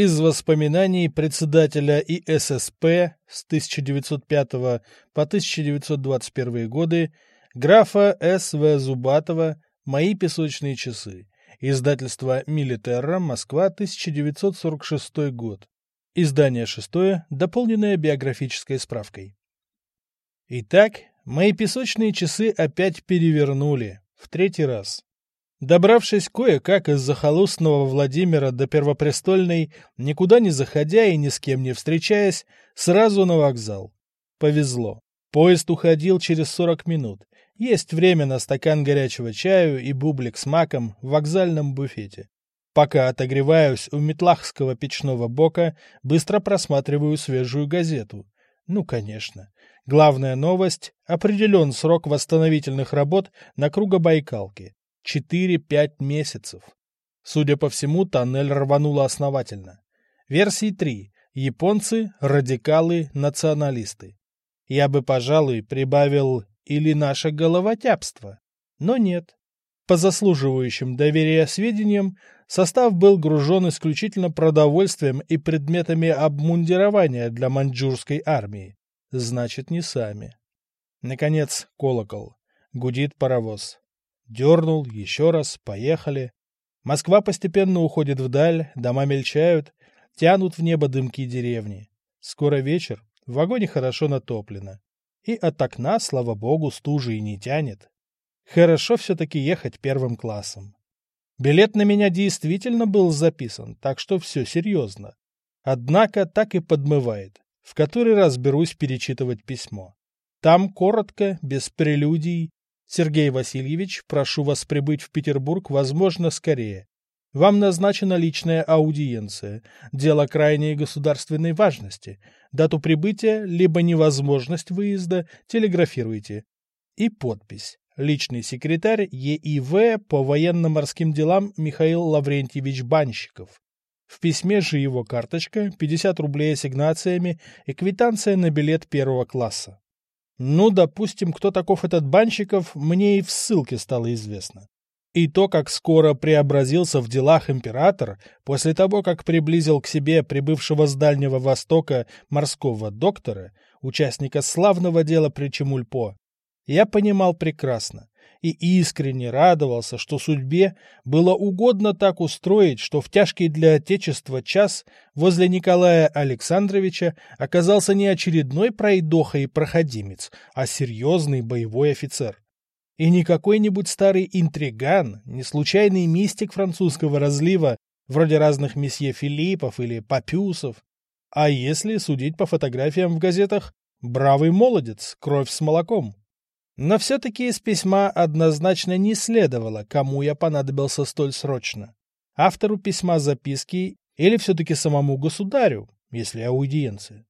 Из воспоминаний председателя ИССП с 1905 по 1921 годы графа С.В. Зубатова «Мои песочные часы». Издательство «Милитерра», Москва, 1946 год. Издание шестое, дополненное биографической справкой. Итак, мои песочные часы опять перевернули. В третий раз. Добравшись кое-как из захолустного Владимира до Первопрестольной, никуда не заходя и ни с кем не встречаясь, сразу на вокзал. Повезло. Поезд уходил через сорок минут. Есть время на стакан горячего чаю и бублик с маком в вокзальном буфете. Пока отогреваюсь у метлахского печного бока, быстро просматриваю свежую газету. Ну, конечно. Главная новость – определен срок восстановительных работ на Кругобайкалке. 4-5 месяцев. Судя по всему, тоннель рвануло основательно. Версии 3. Японцы, радикалы, националисты. Я бы, пожалуй, прибавил или наше головотяпство. Но нет. По заслуживающим доверия сведениям, состав был гружен исключительно продовольствием и предметами обмундирования для маньчжурской армии. Значит, не сами. Наконец, колокол. Гудит паровоз. Дернул, еще раз, поехали. Москва постепенно уходит вдаль, дома мельчают, тянут в небо дымки деревни. Скоро вечер, в вагоне хорошо натоплено. И от окна, слава богу, стужи и не тянет. Хорошо все-таки ехать первым классом. Билет на меня действительно был записан, так что все серьезно. Однако так и подмывает. В который раз берусь перечитывать письмо. Там коротко, без прелюдий, Сергей Васильевич, прошу вас прибыть в Петербург, возможно, скорее. Вам назначена личная аудиенция. Дело крайней государственной важности. Дату прибытия, либо невозможность выезда, телеграфируйте. И подпись. Личный секретарь ЕИВ по военно-морским делам Михаил Лаврентьевич Банщиков. В письме же его карточка, 50 рублей ассигнациями и квитанция на билет первого класса. Ну, допустим, кто таков этот Банщиков, мне и в ссылке стало известно. И то, как скоро преобразился в делах император, после того, как приблизил к себе прибывшего с Дальнего Востока морского доктора, участника славного дела при Чемульпо, я понимал прекрасно и искренне радовался, что судьбе было угодно так устроить, что в тяжкий для Отечества час возле Николая Александровича оказался не очередной пройдоха и проходимец, а серьезный боевой офицер. И не какой-нибудь старый интриган, не случайный мистик французского разлива, вроде разных месье Филиппов или Папюсов, а если судить по фотографиям в газетах, бравый молодец, кровь с молоком. Но все-таки из письма однозначно не следовало, кому я понадобился столь срочно. Автору письма записки или все-таки самому государю, если аудиенция.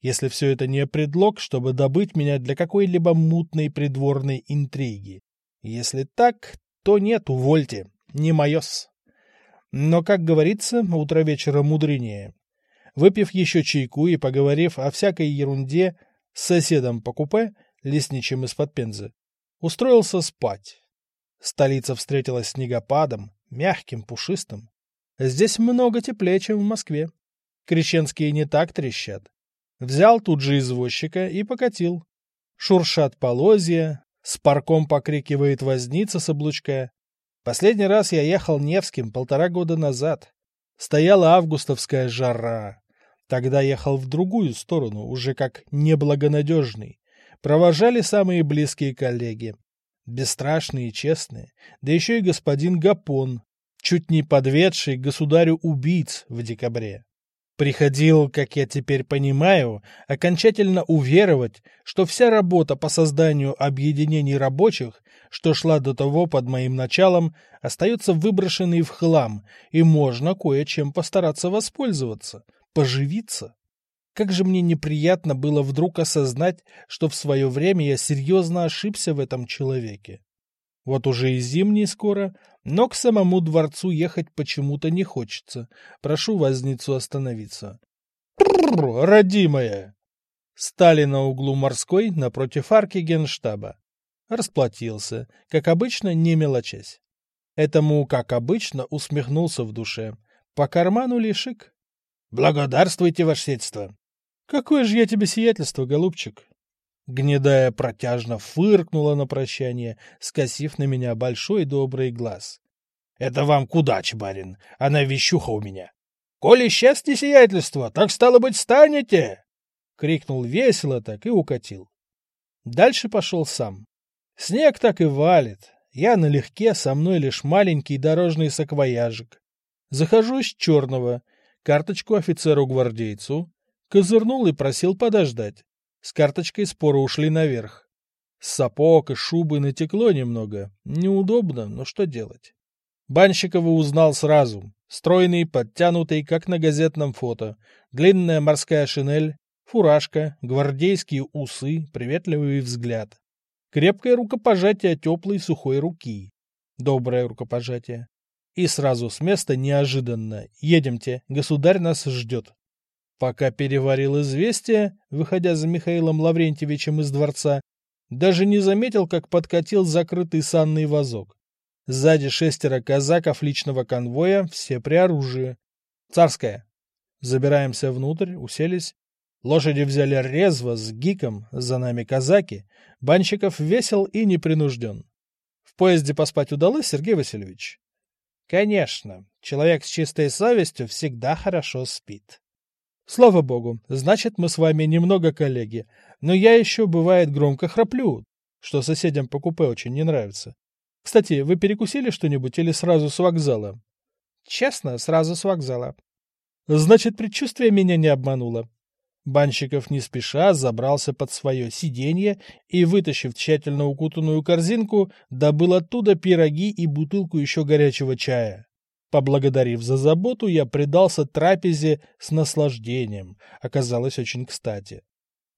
Если все это не предлог, чтобы добыть меня для какой-либо мутной придворной интриги. Если так, то нет, увольте, не мое-с. Но, как говорится, утро вечера мудренее. Выпив еще чайку и поговорив о всякой ерунде с соседом по купе, лесничим из-под Пензы, устроился спать. Столица встретилась снегопадом, мягким, пушистым. Здесь много теплее, чем в Москве. Крещенские не так трещат. Взял тут же извозчика и покатил. Шуршат полозья, с парком покрикивает возница с облучка. Последний раз я ехал Невским полтора года назад. Стояла августовская жара. Тогда ехал в другую сторону, уже как неблагонадежный провожали самые близкие коллеги. Бесстрашные и честные, да еще и господин Гапон, чуть не подведший государю убийц в декабре. Приходил, как я теперь понимаю, окончательно уверовать, что вся работа по созданию объединений рабочих, что шла до того под моим началом, остается выброшенной в хлам, и можно кое-чем постараться воспользоваться, поживиться. Как же мне неприятно было вдруг осознать, что в свое время я серьезно ошибся в этом человеке. Вот уже и зимний скоро, но к самому дворцу ехать почему-то не хочется. Прошу возницу остановиться. родимая! Стали на углу морской напротив арки генштаба. Расплатился, как обычно, не мелочась. Этому, как обычно, усмехнулся в душе. По карману лишик. Благодарствуйте, ваше сиятельство. Какое же я тебе сиятельство, голубчик? Гнедая протяжно фыркнула на прощание, скосив на меня большой добрый глаз. — Это вам к удаче, барин, она вещуха у меня. — Коли счастье сиятельство, так стало быть, станете! — крикнул весело так и укатил. Дальше пошел сам. Снег так и валит. Я налегке, со мной лишь маленький дорожный саквояжик. Захожу с черного, карточку офицеру-гвардейцу, козырнул и просил подождать. С карточкой споры ушли наверх. С сапог и шубы натекло немного. Неудобно, но что делать? Банщикова узнал сразу. Стройный, подтянутый, как на газетном фото. Длинная морская шинель, фуражка, гвардейские усы, приветливый взгляд. Крепкое рукопожатие теплой сухой руки. Доброе рукопожатие. И сразу с места неожиданно. Едемте, государь нас ждет. Пока переварил известие, выходя за Михаилом Лаврентьевичем из дворца, даже не заметил, как подкатил закрытый санный вазок. Сзади шестеро казаков личного конвоя, все при оружии. Царская. Забираемся внутрь, уселись. Лошади взяли резво, с гиком, за нами казаки. Банщиков весел и непринужден. В поезде поспать удалось, Сергей Васильевич? Конечно, человек с чистой совестью всегда хорошо спит. Слава богу, значит, мы с вами немного коллеги, но я еще, бывает, громко храплю, что соседям по купе очень не нравится. Кстати, вы перекусили что-нибудь или сразу с вокзала? Честно, сразу с вокзала. Значит, предчувствие меня не обмануло. Банщиков не спеша забрался под свое сиденье и, вытащив тщательно укутанную корзинку, добыл оттуда пироги и бутылку еще горячего чая. Поблагодарив за заботу, я предался трапезе с наслаждением. Оказалось очень кстати.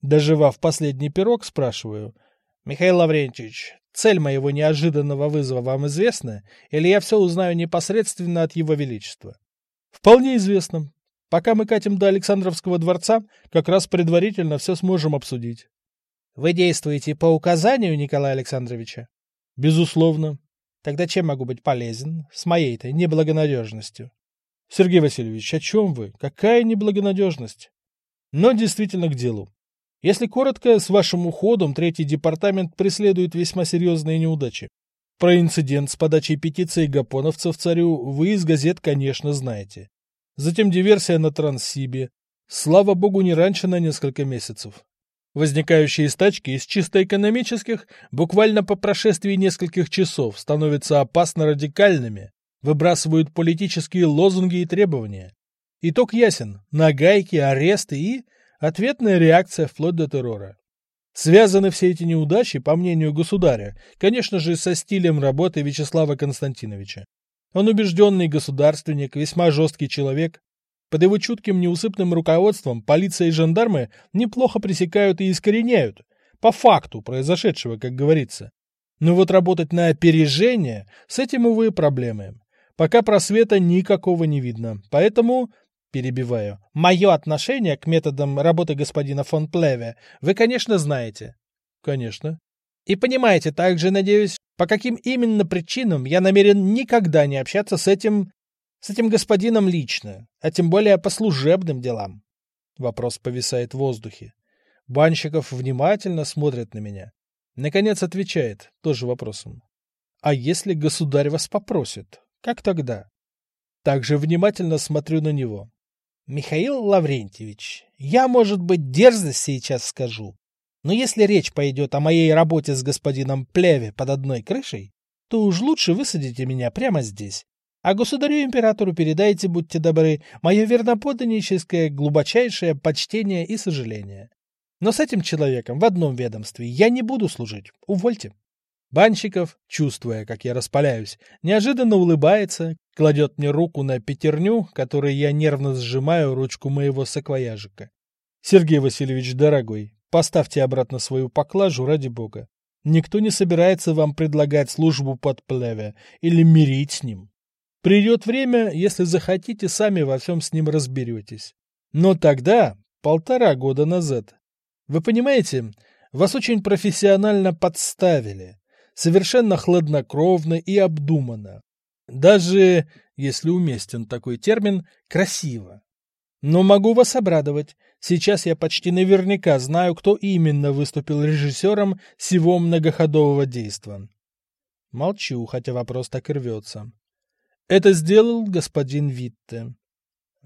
Доживав последний пирог, спрашиваю. «Михаил Лаврентьевич, цель моего неожиданного вызова вам известна, или я все узнаю непосредственно от его величества?» «Вполне известно. Пока мы катим до Александровского дворца, как раз предварительно все сможем обсудить. Вы действуете по указанию Николая Александровича? Безусловно. Тогда чем могу быть полезен с моей-то неблагонадежностью? Сергей Васильевич, о чем вы? Какая неблагонадежность? Но действительно к делу. Если коротко, с вашим уходом третий департамент преследует весьма серьезные неудачи. Про инцидент с подачей петиции гапоновцев царю вы из газет, конечно, знаете затем диверсия на Транссибе. Слава богу, не раньше на несколько месяцев. Возникающие стачки из чисто экономических буквально по прошествии нескольких часов становятся опасно радикальными, выбрасывают политические лозунги и требования. Итог ясен – нагайки, аресты и ответная реакция вплоть до террора. Связаны все эти неудачи, по мнению государя, конечно же, со стилем работы Вячеслава Константиновича. Он убежденный государственник, весьма жесткий человек. Под его чутким неусыпным руководством полиция и жандармы неплохо пресекают и искореняют, по факту произошедшего, как говорится. Но вот работать на опережение, с этим, увы, проблемы. Пока просвета никакого не видно, поэтому, перебиваю, мое отношение к методам работы господина фон Плеве вы, конечно, знаете. Конечно. И понимаете также, надеюсь, по каким именно причинам я намерен никогда не общаться с этим... с этим господином лично, а тем более по служебным делам. Вопрос повисает в воздухе. Банщиков внимательно смотрит на меня. Наконец отвечает, тоже вопросом. А если государь вас попросит, как тогда? Также внимательно смотрю на него. Михаил Лаврентьевич, я, может быть, дерзость сейчас скажу, но если речь пойдет о моей работе с господином Плеве под одной крышей, то уж лучше высадите меня прямо здесь. А государю-императору передайте, будьте добры, мое верноподданническое глубочайшее почтение и сожаление. Но с этим человеком в одном ведомстве я не буду служить. Увольте. Банщиков, чувствуя, как я распаляюсь, неожиданно улыбается, кладет мне руку на пятерню, которой я нервно сжимаю ручку моего саквояжика. Сергей Васильевич, дорогой, Поставьте обратно свою поклажу ради бога. Никто не собирается вам предлагать службу под плеве или мирить с ним. Придет время, если захотите, сами во всем с ним разберетесь. Но тогда, полтора года назад, вы понимаете, вас очень профессионально подставили, совершенно хладнокровно и обдуманно. Даже, если уместен такой термин, красиво. Но могу вас обрадовать. Сейчас я почти наверняка знаю, кто именно выступил режиссером всего многоходового действа. Молчу, хотя вопрос так и рвется. Это сделал господин Витте.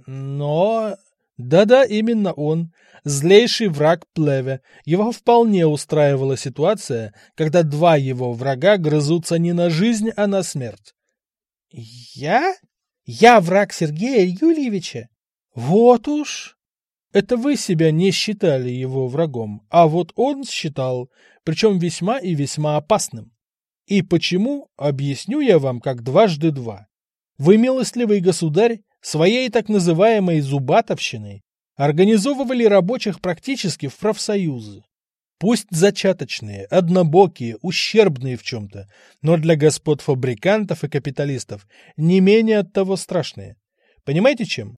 Но... Да-да, именно он. Злейший враг Плеве. Его вполне устраивала ситуация, когда два его врага грызутся не на жизнь, а на смерть. Я? Я враг Сергея Юльевича? Вот уж. Это вы себя не считали его врагом, а вот он считал, причем весьма и весьма опасным. И почему, объясню я вам как дважды два. Вы, милостливый государь, своей так называемой зубатовщиной организовывали рабочих практически в профсоюзы. Пусть зачаточные, однобокие, ущербные в чем-то, но для господ фабрикантов и капиталистов не менее от того страшные. Понимаете чем?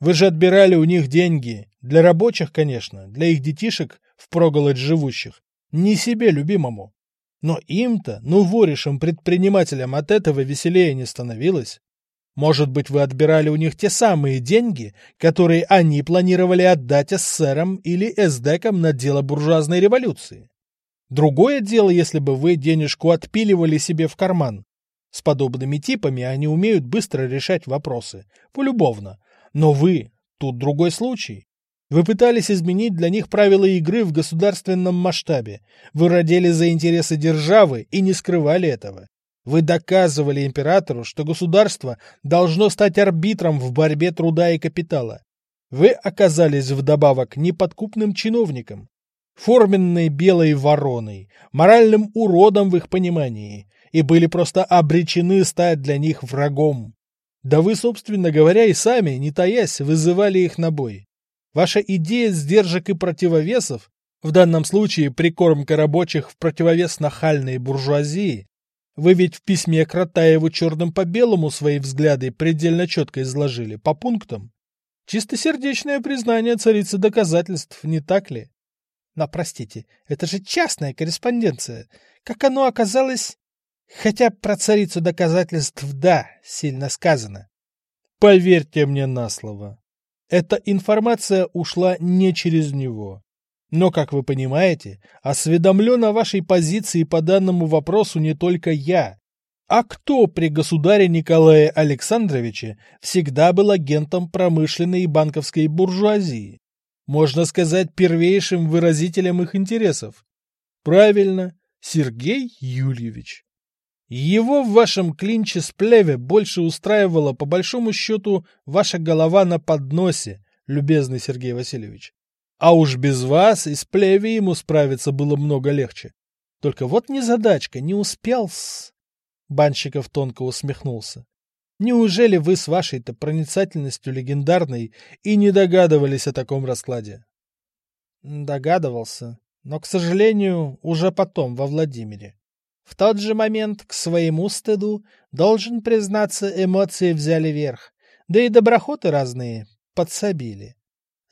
Вы же отбирали у них деньги. Для рабочих, конечно, для их детишек, впроголодь живущих. Не себе любимому. Но им-то, ну воришим предпринимателям от этого веселее не становилось. Может быть, вы отбирали у них те самые деньги, которые они планировали отдать эсерам или эсдекам на дело буржуазной революции. Другое дело, если бы вы денежку отпиливали себе в карман. С подобными типами они умеют быстро решать вопросы, полюбовно, но вы, тут другой случай. Вы пытались изменить для них правила игры в государственном масштабе. Вы родили за интересы державы и не скрывали этого. Вы доказывали императору, что государство должно стать арбитром в борьбе труда и капитала. Вы оказались вдобавок неподкупным чиновником, форменной белой вороной, моральным уродом в их понимании, и были просто обречены стать для них врагом. Да вы, собственно говоря, и сами, не таясь, вызывали их на бой. Ваша идея сдержек и противовесов, в данном случае прикормка рабочих в противовес нахальной буржуазии, вы ведь в письме Кратаеву черным по белому свои взгляды предельно четко изложили, по пунктам. Чистосердечное признание царицы доказательств, не так ли? Но, простите, это же частная корреспонденция. Как оно оказалось... Хотя про царицу доказательств да, сильно сказано. Поверьте мне на слово. Эта информация ушла не через него. Но, как вы понимаете, осведомлен о вашей позиции по данному вопросу не только я. А кто при государе Николае Александровиче всегда был агентом промышленной и банковской буржуазии? Можно сказать, первейшим выразителем их интересов. Правильно, Сергей Юльевич. Его в вашем клинче с плеве больше устраивала, по большому счету, ваша голова на подносе, любезный Сергей Васильевич. А уж без вас и с плеве ему справиться было много легче. Только вот незадачка, не успел с... Банщиков тонко усмехнулся. Неужели вы с вашей-то проницательностью легендарной и не догадывались о таком раскладе? Догадывался, но, к сожалению, уже потом, во Владимире. В тот же момент, к своему стыду, должен признаться, эмоции взяли верх, да и доброхоты разные подсобили.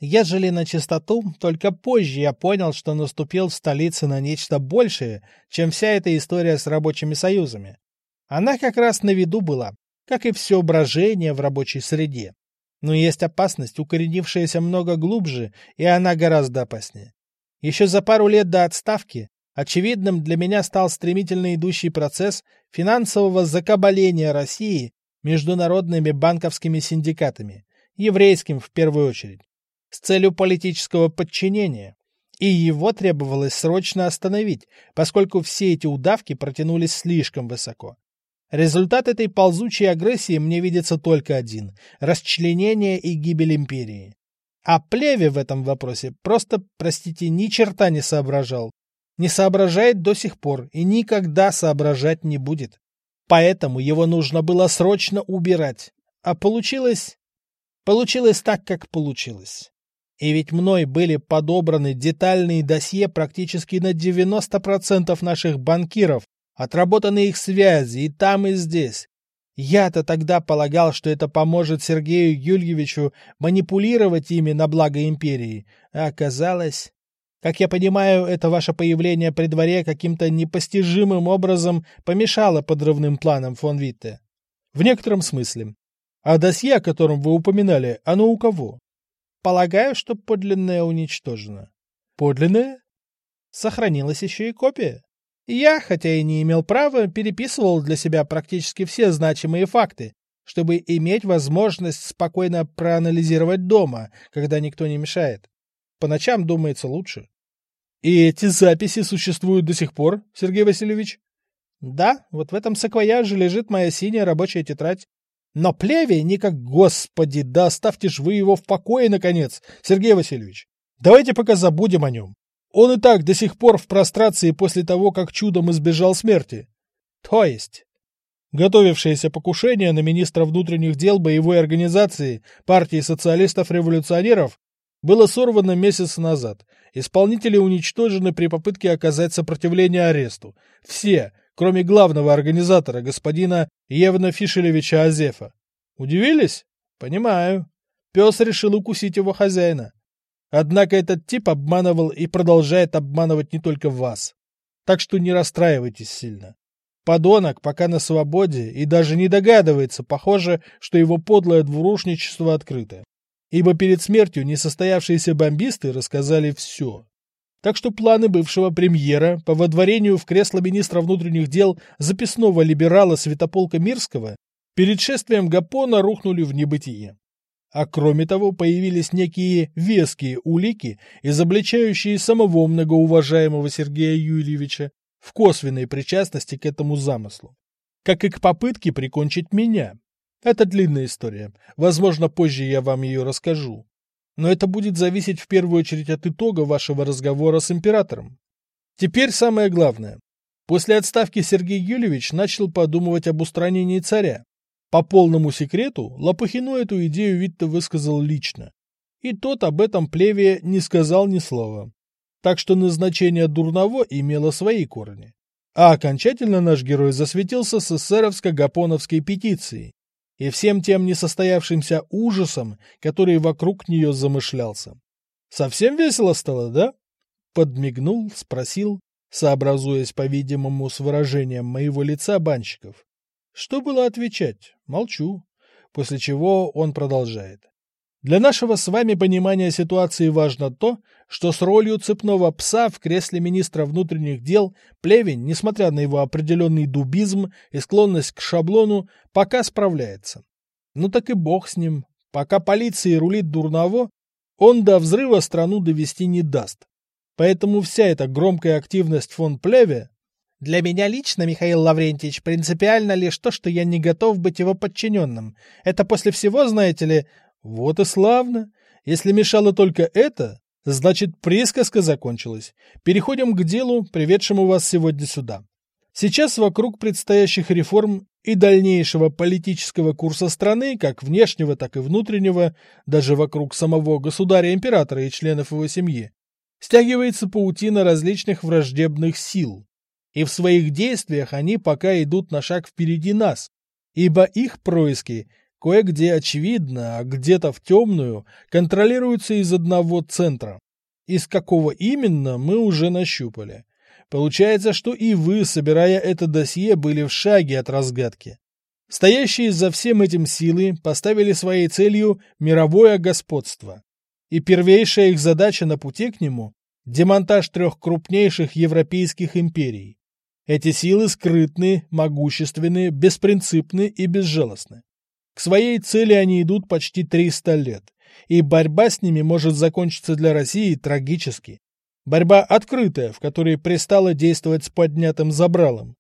Ежели на чистоту, только позже я понял, что наступил в столице на нечто большее, чем вся эта история с рабочими союзами. Она как раз на виду была, как и все брожение в рабочей среде. Но есть опасность, укоренившаяся много глубже, и она гораздо опаснее. Еще за пару лет до отставки Очевидным для меня стал стремительно идущий процесс финансового закабаления России международными банковскими синдикатами, еврейским в первую очередь, с целью политического подчинения. И его требовалось срочно остановить, поскольку все эти удавки протянулись слишком высоко. Результат этой ползучей агрессии мне видится только один – расчленение и гибель империи. А Плеве в этом вопросе просто, простите, ни черта не соображал не соображает до сих пор и никогда соображать не будет. Поэтому его нужно было срочно убирать. А получилось... Получилось так, как получилось. И ведь мной были подобраны детальные досье практически на 90% наших банкиров, отработаны их связи и там, и здесь. Я-то тогда полагал, что это поможет Сергею Юльевичу манипулировать ими на благо империи, а оказалось... Как я понимаю, это ваше появление при дворе каким-то непостижимым образом помешало подрывным планам фон Витте. В некотором смысле. А досье, о котором вы упоминали, оно у кого? Полагаю, что подлинное уничтожено. Подлинное? Сохранилась еще и копия. Я, хотя и не имел права, переписывал для себя практически все значимые факты, чтобы иметь возможность спокойно проанализировать дома, когда никто не мешает. По ночам думается лучше. И эти записи существуют до сих пор, Сергей Васильевич? Да, вот в этом саквояже лежит моя синяя рабочая тетрадь. Но плеве никак, господи, да оставьте ж вы его в покое, наконец, Сергей Васильевич. Давайте пока забудем о нем. Он и так до сих пор в прострации после того, как чудом избежал смерти. То есть... Готовившееся покушение на министра внутренних дел боевой организации партии социалистов-революционеров было сорвано месяц назад. Исполнители уничтожены при попытке оказать сопротивление аресту. Все, кроме главного организатора, господина Евна Фишелевича Азефа. Удивились? Понимаю. Пес решил укусить его хозяина. Однако этот тип обманывал и продолжает обманывать не только вас. Так что не расстраивайтесь сильно. Подонок пока на свободе и даже не догадывается, похоже, что его подлое двурушничество открыто. Ибо перед смертью несостоявшиеся бомбисты рассказали все. Так что планы бывшего премьера по водворению в кресло министра внутренних дел записного либерала Святополка Мирского перед шествием Гапона рухнули в небытие. А кроме того, появились некие веские улики, изобличающие самого многоуважаемого Сергея Юрьевича в косвенной причастности к этому замыслу. Как и к попытке прикончить меня. Это длинная история. Возможно, позже я вам ее расскажу но это будет зависеть в первую очередь от итога вашего разговора с императором. Теперь самое главное. После отставки Сергей Юльевич начал подумывать об устранении царя. По полному секрету Лопухину эту идею Витте высказал лично. И тот об этом плеве не сказал ни слова. Так что назначение Дурново имело свои корни. А окончательно наш герой засветился с эсеровско-гапоновской петицией, и всем тем несостоявшимся ужасом, который вокруг нее замышлялся. Совсем весело стало, да? Подмигнул, спросил, сообразуясь, по-видимому, с выражением моего лица банщиков. Что было отвечать? Молчу. После чего он продолжает. Для нашего с вами понимания ситуации важно то, что с ролью цепного пса в кресле министра внутренних дел Плевень, несмотря на его определенный дубизм и склонность к шаблону, пока справляется. Ну так и бог с ним. Пока полиция рулит дурново, он до взрыва страну довести не даст. Поэтому вся эта громкая активность фон Плеве для меня лично, Михаил Лаврентьевич, принципиально лишь то, что я не готов быть его подчиненным. Это после всего, знаете ли, вот и славно. Если мешало только это, значит присказка закончилась. Переходим к делу, приведшему вас сегодня сюда. Сейчас вокруг предстоящих реформ и дальнейшего политического курса страны, как внешнего, так и внутреннего, даже вокруг самого государя-императора и членов его семьи, стягивается паутина различных враждебных сил. И в своих действиях они пока идут на шаг впереди нас, ибо их происки кое-где очевидно, а где-то в темную, контролируются из одного центра. Из какого именно, мы уже нащупали. Получается, что и вы, собирая это досье, были в шаге от разгадки. Стоящие за всем этим силы поставили своей целью мировое господство. И первейшая их задача на пути к нему – демонтаж трех крупнейших европейских империй. Эти силы скрытны, могущественны, беспринципны и безжалостны. К своей цели они идут почти 300 лет, и борьба с ними может закончиться для России трагически. Борьба открытая, в которой пристало действовать с поднятым забралом.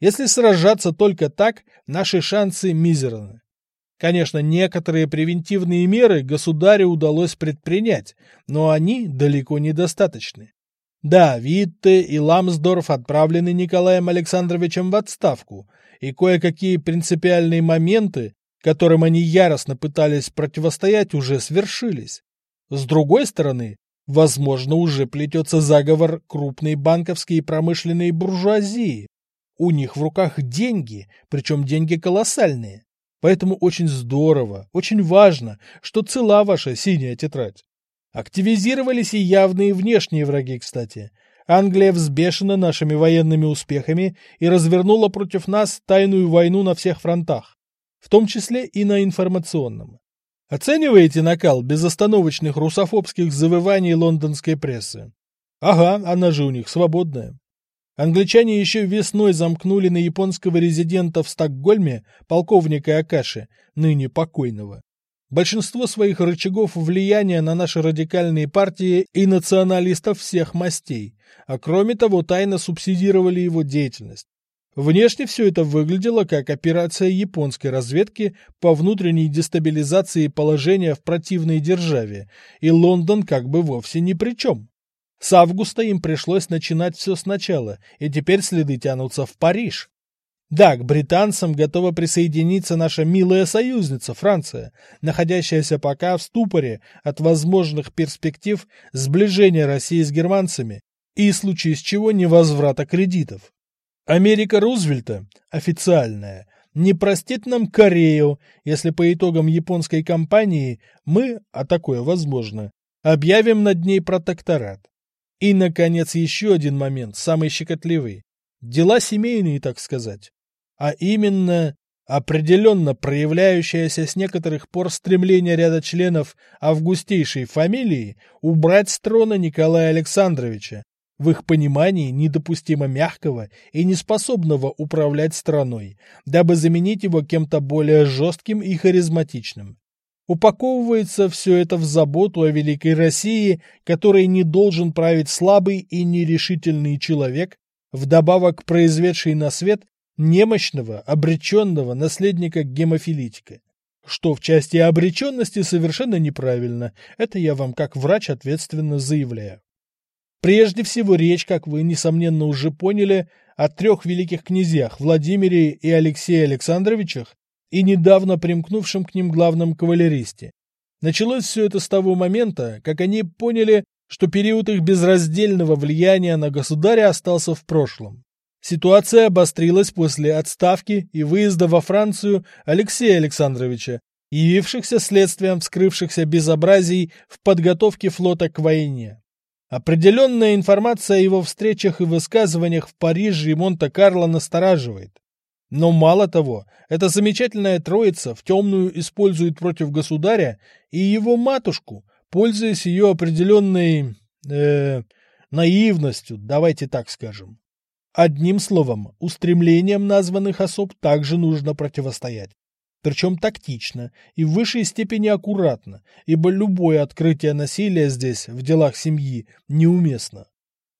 Если сражаться только так, наши шансы мизерны. Конечно, некоторые превентивные меры государю удалось предпринять, но они далеко недостаточны. Да, Витте и Ламсдорф отправлены Николаем Александровичем в отставку, и кое-какие принципиальные моменты, которым они яростно пытались противостоять, уже свершились. С другой стороны, возможно, уже плетется заговор крупной банковской и промышленной буржуазии. У них в руках деньги, причем деньги колоссальные. Поэтому очень здорово, очень важно, что цела ваша синяя тетрадь. Активизировались и явные внешние враги, кстати. Англия взбешена нашими военными успехами и развернула против нас тайную войну на всех фронтах в том числе и на информационном. Оцениваете накал безостановочных русофобских завываний лондонской прессы? Ага, она же у них свободная. Англичане еще весной замкнули на японского резидента в Стокгольме, полковника Акаши, ныне покойного. Большинство своих рычагов влияния на наши радикальные партии и националистов всех мастей, а кроме того тайно субсидировали его деятельность. Внешне все это выглядело как операция японской разведки по внутренней дестабилизации положения в противной державе, и Лондон как бы вовсе ни при чем. С августа им пришлось начинать все сначала, и теперь следы тянутся в Париж. Да, к британцам готова присоединиться наша милая союзница Франция, находящаяся пока в ступоре от возможных перспектив сближения России с германцами и, случае с чего, невозврата кредитов. Америка Рузвельта, официальная, не простит нам Корею, если по итогам японской кампании мы, а такое возможно, объявим над ней протекторат. И, наконец, еще один момент, самый щекотливый. Дела семейные, так сказать. А именно, определенно проявляющееся с некоторых пор стремление ряда членов августейшей фамилии убрать с трона Николая Александровича, в их понимании недопустимо мягкого и неспособного управлять страной, дабы заменить его кем-то более жестким и харизматичным. Упаковывается все это в заботу о великой России, которой не должен править слабый и нерешительный человек, вдобавок произведший на свет немощного, обреченного наследника гемофилитика. Что в части обреченности совершенно неправильно, это я вам как врач ответственно заявляю. Прежде всего речь, как вы, несомненно, уже поняли, о трех великих князьях Владимире и Алексее Александровичах и недавно примкнувшем к ним главном кавалеристе. Началось все это с того момента, как они поняли, что период их безраздельного влияния на государя остался в прошлом. Ситуация обострилась после отставки и выезда во Францию Алексея Александровича, явившихся следствием вскрывшихся безобразий в подготовке флота к войне. Определенная информация о его встречах и высказываниях в Париже и Монте-Карло настораживает. Но мало того, эта замечательная троица в темную использует против государя и его матушку, пользуясь ее определенной... Э, наивностью, давайте так скажем. Одним словом, устремлениям названных особ также нужно противостоять причем тактично и в высшей степени аккуратно, ибо любое открытие насилия здесь, в делах семьи, неуместно.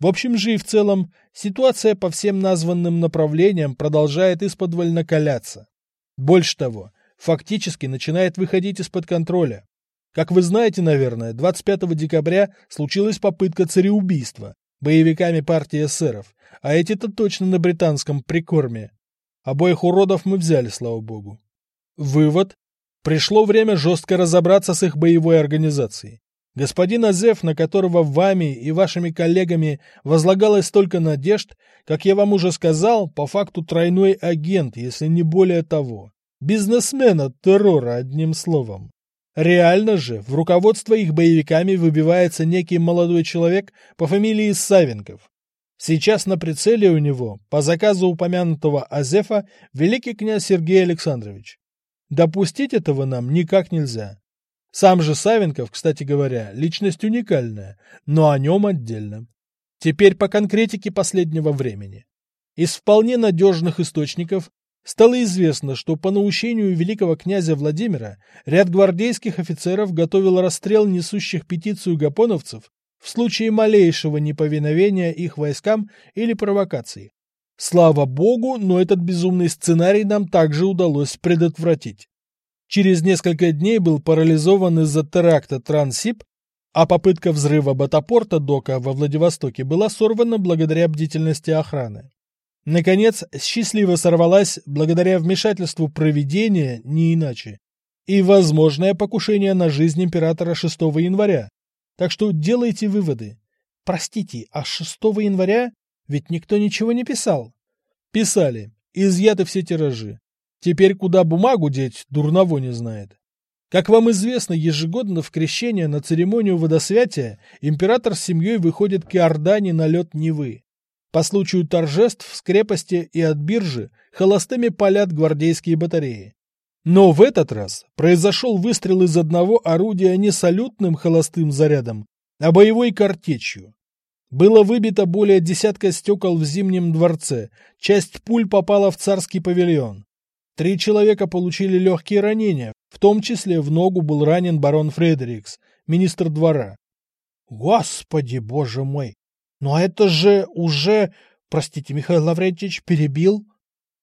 В общем же и в целом, ситуация по всем названным направлениям продолжает исподволь накаляться. Больше того, фактически начинает выходить из-под контроля. Как вы знаете, наверное, 25 декабря случилась попытка цареубийства боевиками партии эсеров, а эти-то точно на британском прикорме. Обоих уродов мы взяли, слава богу. Вывод. Пришло время жестко разобраться с их боевой организацией. Господин Азеф, на которого вами и вашими коллегами возлагалось столько надежд, как я вам уже сказал, по факту тройной агент, если не более того. Бизнесмен от террора, одним словом. Реально же, в руководство их боевиками выбивается некий молодой человек по фамилии Савенков. Сейчас на прицеле у него, по заказу упомянутого Азефа, великий князь Сергей Александрович. Допустить этого нам никак нельзя. Сам же Савенков, кстати говоря, личность уникальная, но о нем отдельно. Теперь по конкретике последнего времени. Из вполне надежных источников стало известно, что по наущению великого князя Владимира ряд гвардейских офицеров готовил расстрел несущих петицию гапоновцев в случае малейшего неповиновения их войскам или провокации. Слава богу, но этот безумный сценарий нам также удалось предотвратить. Через несколько дней был парализован из-за теракта Трансип, а попытка взрыва батапорта Дока во Владивостоке была сорвана благодаря бдительности охраны. Наконец, счастливо сорвалась благодаря вмешательству проведения, не иначе, и возможное покушение на жизнь императора 6 января. Так что делайте выводы. Простите, а 6 января ведь никто ничего не писал. Писали. Изъяты все тиражи. Теперь куда бумагу деть, дурного не знает. Как вам известно, ежегодно в крещение на церемонию водосвятия император с семьей выходит к Иордане на лед Невы. По случаю торжеств с крепости и от биржи холостыми палят гвардейские батареи. Но в этот раз произошел выстрел из одного орудия не салютным холостым зарядом, а боевой картечью. Было выбито более десятка стекол в Зимнем дворце, часть пуль попала в царский павильон. Три человека получили легкие ранения, в том числе в ногу был ранен барон Фредерикс, министр двора. Господи, боже мой! Но это же уже... Простите, Михаил Лаврентьевич, перебил?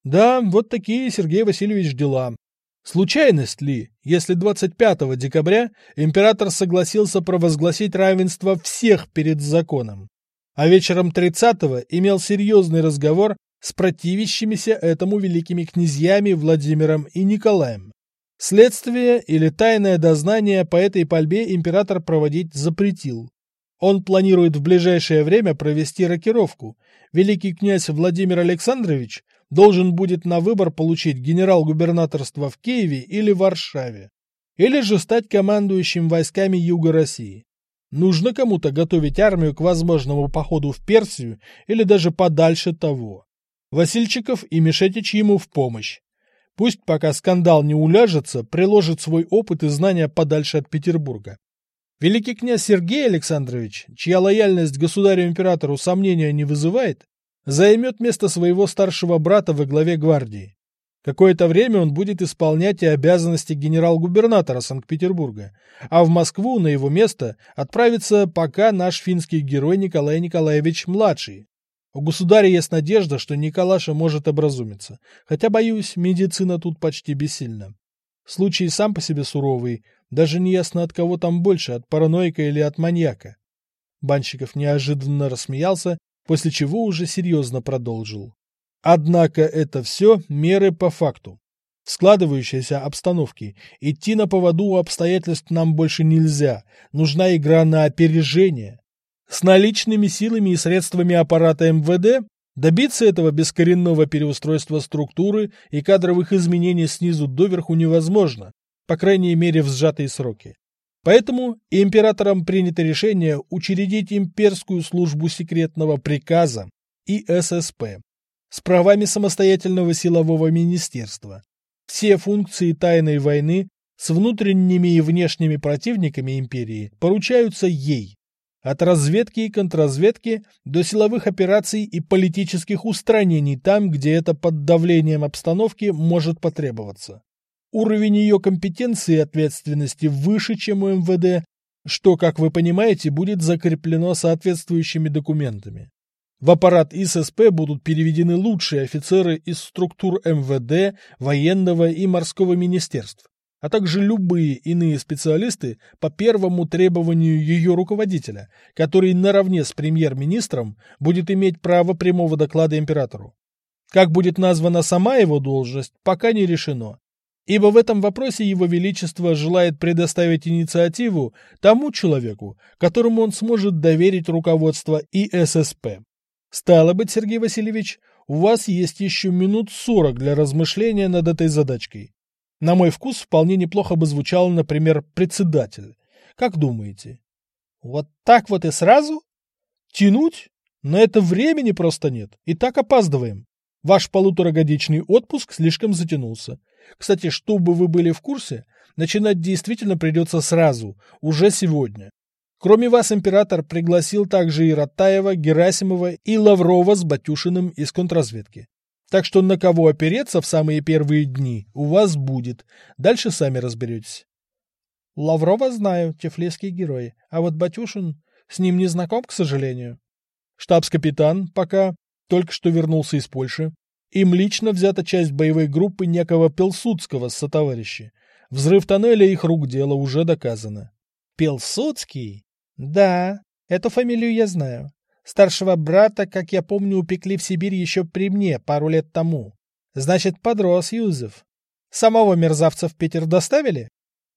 Да, вот такие, Сергей Васильевич, дела. Случайность ли, если 25 декабря император согласился провозгласить равенство всех перед законом, а вечером 30-го имел серьезный разговор с противящимися этому великими князьями Владимиром и Николаем? Следствие или тайное дознание по этой пальбе император проводить запретил. Он планирует в ближайшее время провести рокировку. Великий князь Владимир Александрович должен будет на выбор получить генерал-губернаторство в Киеве или Варшаве. Или же стать командующим войсками Юга России. Нужно кому-то готовить армию к возможному походу в Персию или даже подальше того. Васильчиков и Мишетич ему в помощь. Пусть пока скандал не уляжется, приложит свой опыт и знания подальше от Петербурга. Великий князь Сергей Александрович, чья лояльность государю-императору сомнения не вызывает, займет место своего старшего брата во главе гвардии. Какое-то время он будет исполнять и обязанности генерал-губернатора Санкт-Петербурга, а в Москву на его место отправится пока наш финский герой Николай Николаевич-младший, у государя есть надежда, что Николаша может образумиться, хотя, боюсь, медицина тут почти бессильна. Случай сам по себе суровый, даже не ясно от кого там больше, от параноика или от маньяка. Банщиков неожиданно рассмеялся, после чего уже серьезно продолжил. Однако это все меры по факту. В складывающейся обстановке идти на поводу у обстоятельств нам больше нельзя, нужна игра на опережение. С наличными силами и средствами аппарата МВД добиться этого бескоренного переустройства структуры и кадровых изменений снизу доверху невозможно, по крайней мере в сжатые сроки. Поэтому императором принято решение учредить имперскую службу секретного приказа и ССП с правами самостоятельного силового министерства. Все функции тайной войны с внутренними и внешними противниками империи поручаются ей. От разведки и контрразведки до силовых операций и политических устранений там, где это под давлением обстановки может потребоваться. Уровень ее компетенции и ответственности выше, чем у МВД, что, как вы понимаете, будет закреплено соответствующими документами. В аппарат ИССП будут переведены лучшие офицеры из структур МВД, военного и морского министерств а также любые иные специалисты по первому требованию ее руководителя, который наравне с премьер-министром будет иметь право прямого доклада императору. Как будет названа сама его должность, пока не решено, ибо в этом вопросе его величество желает предоставить инициативу тому человеку, которому он сможет доверить руководство ИССП. Стало быть, Сергей Васильевич, у вас есть еще минут сорок для размышления над этой задачкой. На мой вкус вполне неплохо бы звучал, например, председатель. Как думаете? Вот так вот и сразу? Тянуть? На это времени просто нет. И так опаздываем. Ваш полуторагодичный отпуск слишком затянулся. Кстати, чтобы вы были в курсе, начинать действительно придется сразу, уже сегодня. Кроме вас император пригласил также и Ратаева, Герасимова и Лаврова с Батюшиным из контрразведки. Так что на кого опереться в самые первые дни у вас будет. Дальше сами разберетесь. Лаврова знаю, тефлейский герой. А вот Батюшин, с ним не знаком, к сожалению. Штабс-капитан пока только что вернулся из Польши. Им лично взята часть боевой группы некого Пилсудского с сотоварищи. Взрыв тоннеля их рук дело уже доказано. Пилсудский? Да, эту фамилию я знаю. Старшего брата, как я помню, упекли в Сибирь еще при мне пару лет тому. Значит, подрос Юзеф. Самого мерзавца в Питер доставили?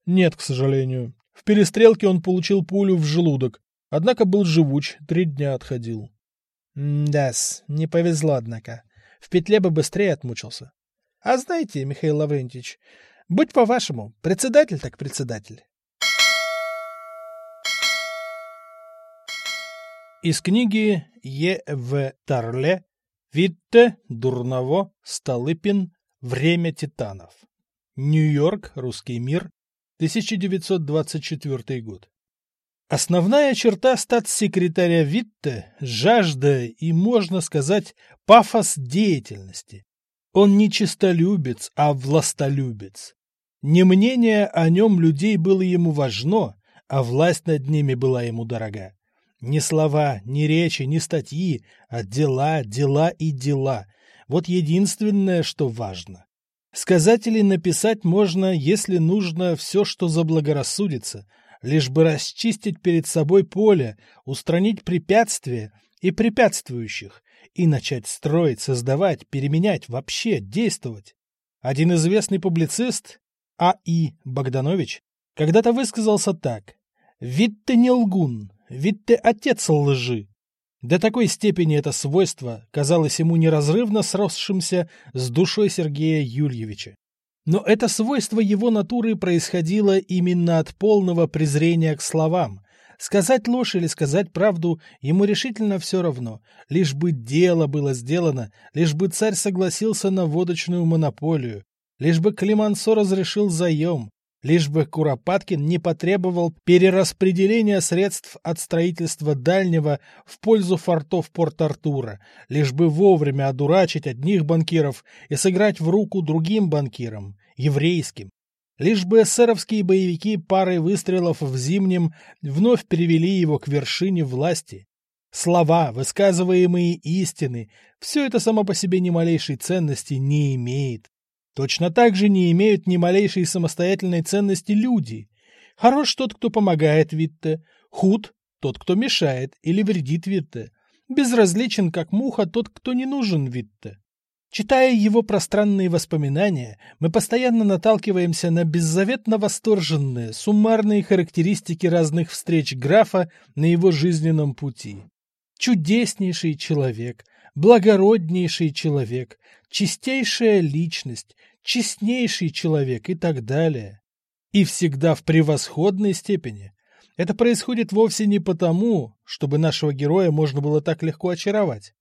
Нет, к сожалению. В перестрелке он получил пулю в желудок, однако был живуч, три дня отходил. Да-с, не повезло, однако. В петле бы быстрее отмучился. А знаете, Михаил Лаврентьевич, будь по-вашему, председатель так председатель. Из книги Е. В. Тарле «Витте, Дурново, Столыпин. Время титанов». Нью-Йорк, Русский мир, 1924 год. Основная черта статс-секретаря Витте – жажда и, можно сказать, пафос деятельности. Он не чистолюбец, а властолюбец. Не мнение о нем людей было ему важно, а власть над ними была ему дорога. Ни слова, ни речи, ни статьи, а дела, дела и дела. Вот единственное, что важно. Сказать или написать можно, если нужно, все, что заблагорассудится, лишь бы расчистить перед собой поле, устранить препятствия и препятствующих, и начать строить, создавать, переменять, вообще действовать. Один известный публицист, А.И. Богданович, когда-то высказался так. «Вид ты не лгун, ведь ты отец лжи. До такой степени это свойство казалось ему неразрывно сросшимся с душой Сергея Юльевича. Но это свойство его натуры происходило именно от полного презрения к словам. Сказать ложь или сказать правду ему решительно все равно, лишь бы дело было сделано, лишь бы царь согласился на водочную монополию, лишь бы Климансо разрешил заем, Лишь бы Куропаткин не потребовал перераспределения средств от строительства дальнего в пользу фортов Порт-Артура, лишь бы вовремя одурачить одних банкиров и сыграть в руку другим банкирам, еврейским. Лишь бы эсеровские боевики парой выстрелов в зимнем вновь привели его к вершине власти. Слова, высказываемые истины, все это само по себе ни малейшей ценности не имеет. Точно так же не имеют ни малейшей самостоятельной ценности люди. Хорош тот, кто помогает Витте, худ тот, кто мешает или вредит Витте, безразличен, как муха, тот, кто не нужен Витте. Читая его пространные воспоминания, мы постоянно наталкиваемся на беззаветно восторженные, суммарные характеристики разных встреч графа на его жизненном пути. Чудеснейший человек, благороднейший человек, чистейшая личность, честнейший человек и так далее. И всегда в превосходной степени. Это происходит вовсе не потому, чтобы нашего героя можно было так легко очаровать.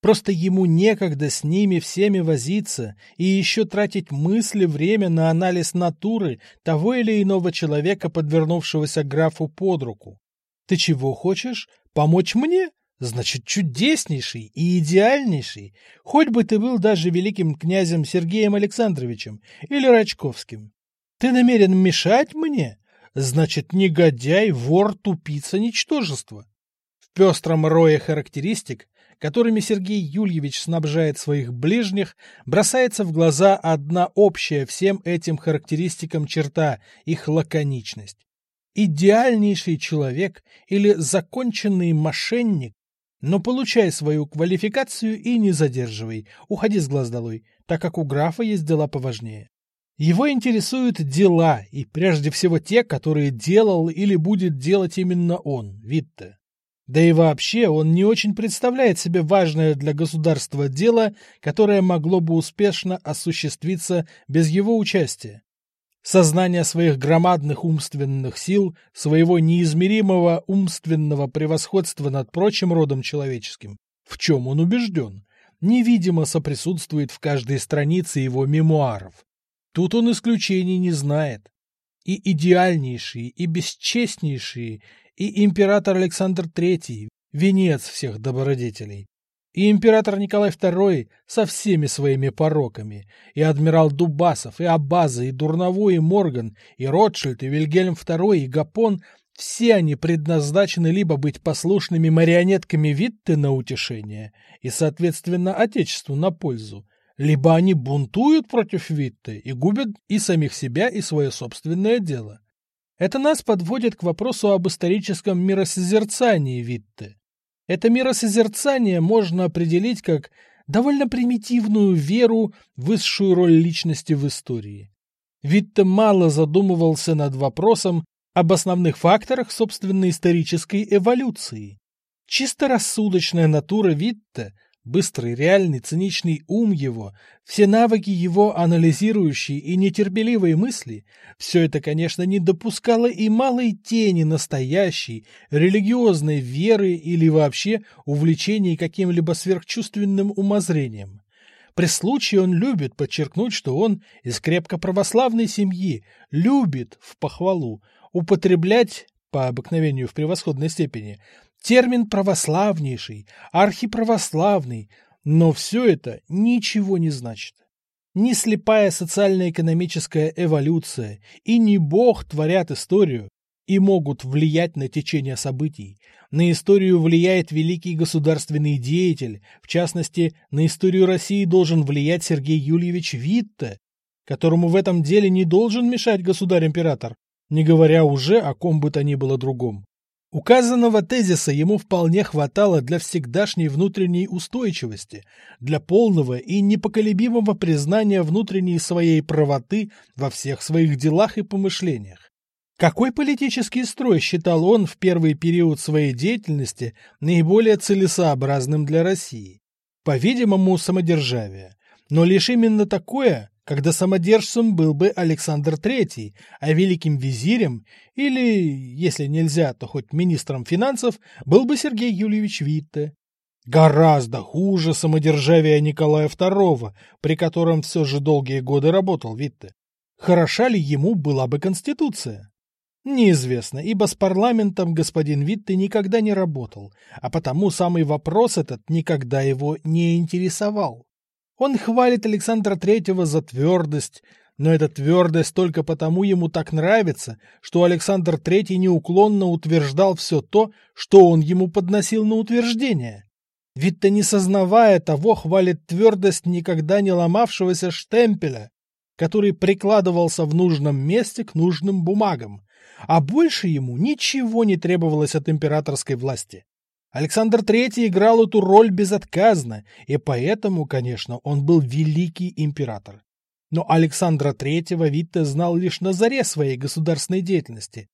Просто ему некогда с ними всеми возиться и еще тратить мысли, время на анализ натуры того или иного человека, подвернувшегося графу под руку. Ты чего хочешь? Помочь мне? Значит, чудеснейший и идеальнейший, хоть бы ты был даже великим князем Сергеем Александровичем или Рачковским. Ты намерен мешать мне? Значит, негодяй, вор, тупица, ничтожество. В пестром рое характеристик, которыми Сергей Юльевич снабжает своих ближних, бросается в глаза одна общая всем этим характеристикам черта – их лаконичность. Идеальнейший человек или законченный мошенник но получай свою квалификацию и не задерживай, уходи с глаз долой, так как у графа есть дела поважнее. Его интересуют дела, и прежде всего те, которые делал или будет делать именно он, Витте. Да и вообще он не очень представляет себе важное для государства дело, которое могло бы успешно осуществиться без его участия. Сознание своих громадных умственных сил, своего неизмеримого умственного превосходства над прочим родом человеческим, в чем он убежден, невидимо соприсутствует в каждой странице его мемуаров. Тут он исключений не знает. И идеальнейший, и бесчестнейший, и император Александр III, венец всех добродетелей, и император Николай II со всеми своими пороками, и адмирал Дубасов, и Абаза, и Дурновой, и Морган, и Ротшильд, и Вильгельм II, и Гапон – все они предназначены либо быть послушными марионетками Витте на утешение и, соответственно, Отечеству на пользу, либо они бунтуют против Витте и губят и самих себя, и свое собственное дело. Это нас подводит к вопросу об историческом миросозерцании Витте. Это миросозерцание можно определить как довольно примитивную веру высшую роль личности в истории. Витте мало задумывался над вопросом об основных факторах собственной исторической эволюции. Чисто рассудочная натура Витте Быстрый, реальный, циничный ум его, все навыки его анализирующие и нетерпеливые мысли – все это, конечно, не допускало и малой тени настоящей, религиозной веры или вообще увлечений каким-либо сверхчувственным умозрением. При случае он любит подчеркнуть, что он из крепко православной семьи, любит в похвалу употреблять, по обыкновению в превосходной степени, термин «православнейший», «архиправославный», но все это ничего не значит. Ни слепая социально-экономическая эволюция и не Бог творят историю и могут влиять на течение событий. На историю влияет великий государственный деятель, в частности, на историю России должен влиять Сергей Юльевич Витте, которому в этом деле не должен мешать государь-император, не говоря уже о ком бы то ни было другом. Указанного тезиса ему вполне хватало для всегдашней внутренней устойчивости, для полного и непоколебимого признания внутренней своей правоты во всех своих делах и помышлениях. Какой политический строй считал он в первый период своей деятельности наиболее целесообразным для России? По-видимому, самодержавие. Но лишь именно такое, когда самодержцем был бы Александр III, а великим визирем, или, если нельзя, то хоть министром финансов, был бы Сергей Юльевич Витте. Гораздо хуже самодержавия Николая II, при котором все же долгие годы работал Витте. Хороша ли ему была бы Конституция? Неизвестно, ибо с парламентом господин Витте никогда не работал, а потому самый вопрос этот никогда его не интересовал. Он хвалит Александра Третьего за твердость, но эта твердость только потому ему так нравится, что Александр Третий неуклонно утверждал все то, что он ему подносил на утверждение. Ведь-то не сознавая того, хвалит твердость никогда не ломавшегося штемпеля, который прикладывался в нужном месте к нужным бумагам, а больше ему ничего не требовалось от императорской власти. Александр III играл эту роль безотказно, и поэтому, конечно, он был великий император. Но Александра III Витте знал лишь на заре своей государственной деятельности.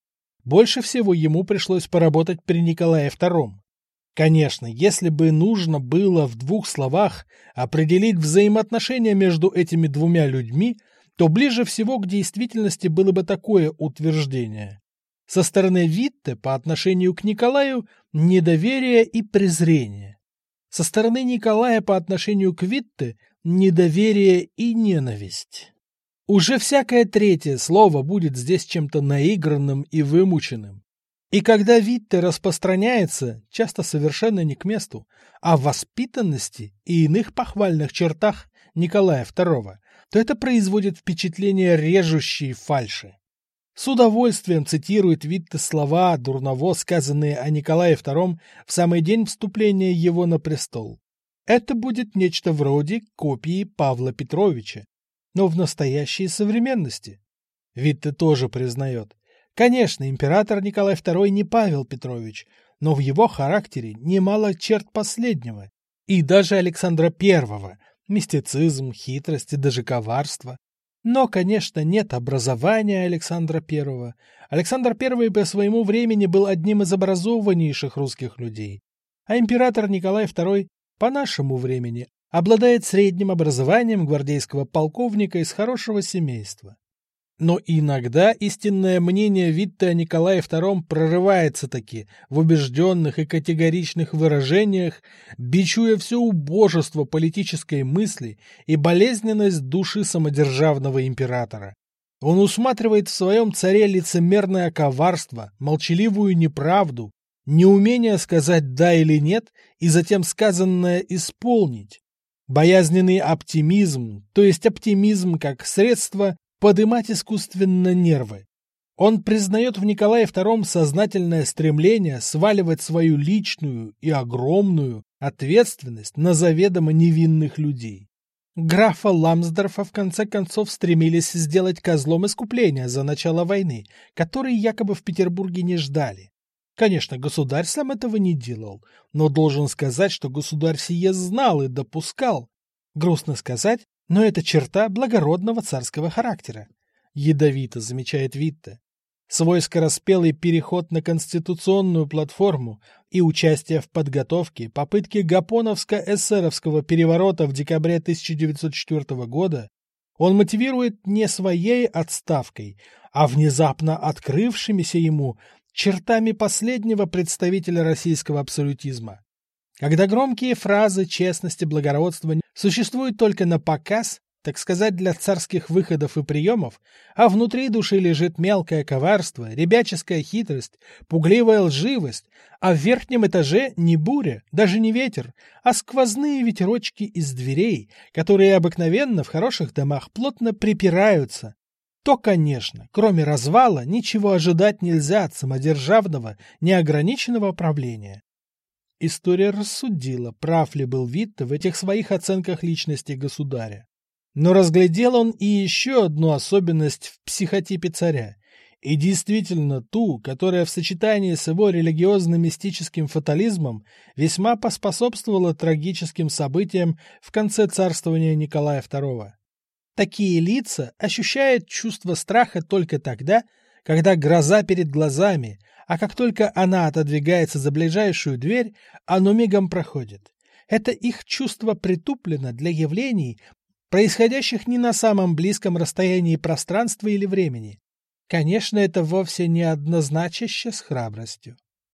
Больше всего ему пришлось поработать при Николае II. Конечно, если бы нужно было в двух словах определить взаимоотношения между этими двумя людьми, то ближе всего к действительности было бы такое утверждение. Со стороны Витте по отношению к Николаю недоверие и презрение. Со стороны Николая по отношению к Витте недоверие и ненависть. Уже всякое третье слово будет здесь чем-то наигранным и вымученным. И когда Витте распространяется, часто совершенно не к месту, о воспитанности и иных похвальных чертах Николая II, то это производит впечатление режущей фальши. С удовольствием цитирует Витте слова, дурново сказанные о Николае II в самый день вступления его на престол. Это будет нечто вроде копии Павла Петровича, но в настоящей современности. Витте тоже признает. Конечно, император Николай II не Павел Петрович, но в его характере немало черт последнего, и даже Александра I, мистицизм, хитрость и даже коварство. Но, конечно, нет образования Александра I. Александр I по своему времени был одним из образованнейших русских людей, а император Николай II по нашему времени обладает средним образованием гвардейского полковника из хорошего семейства. Но иногда истинное мнение Витте о Николае II прорывается таки в убежденных и категоричных выражениях, бичуя все убожество политической мысли и болезненность души самодержавного императора. Он усматривает в своем царе лицемерное коварство, молчаливую неправду, неумение сказать «да» или «нет» и затем сказанное исполнить. Боязненный оптимизм, то есть оптимизм как средство подымать искусственно нервы. Он признает в Николае II сознательное стремление сваливать свою личную и огромную ответственность на заведомо невинных людей. Графа Ламсдорфа в конце концов стремились сделать козлом искупления за начало войны, который якобы в Петербурге не ждали. Конечно, государь сам этого не делал, но должен сказать, что государь сие знал и допускал. Грустно сказать, но это черта благородного царского характера. Ядовито замечает Витте. Свой скороспелый переход на конституционную платформу и участие в подготовке попытки Гапоновско-эсеровского переворота в декабре 1904 года он мотивирует не своей отставкой, а внезапно открывшимися ему чертами последнего представителя российского абсолютизма. Когда громкие фразы честности, благородства существуют только на показ, так сказать, для царских выходов и приемов, а внутри души лежит мелкое коварство, ребяческая хитрость, пугливая лживость, а в верхнем этаже не буря, даже не ветер, а сквозные ветерочки из дверей, которые обыкновенно в хороших домах плотно припираются, то, конечно, кроме развала, ничего ожидать нельзя от самодержавного, неограниченного правления. История рассудила, прав ли был Витте в этих своих оценках личности государя. Но разглядел он и еще одну особенность в психотипе царя, и действительно ту, которая в сочетании с его религиозно-мистическим фатализмом весьма поспособствовала трагическим событиям в конце царствования Николая II. Такие лица ощущают чувство страха только тогда, когда гроза перед глазами, а как только она отодвигается за ближайшую дверь, оно мигом проходит. Это их чувство притуплено для явлений, происходящих не на самом близком расстоянии пространства или времени. Конечно, это вовсе не однозначаще с храбростью.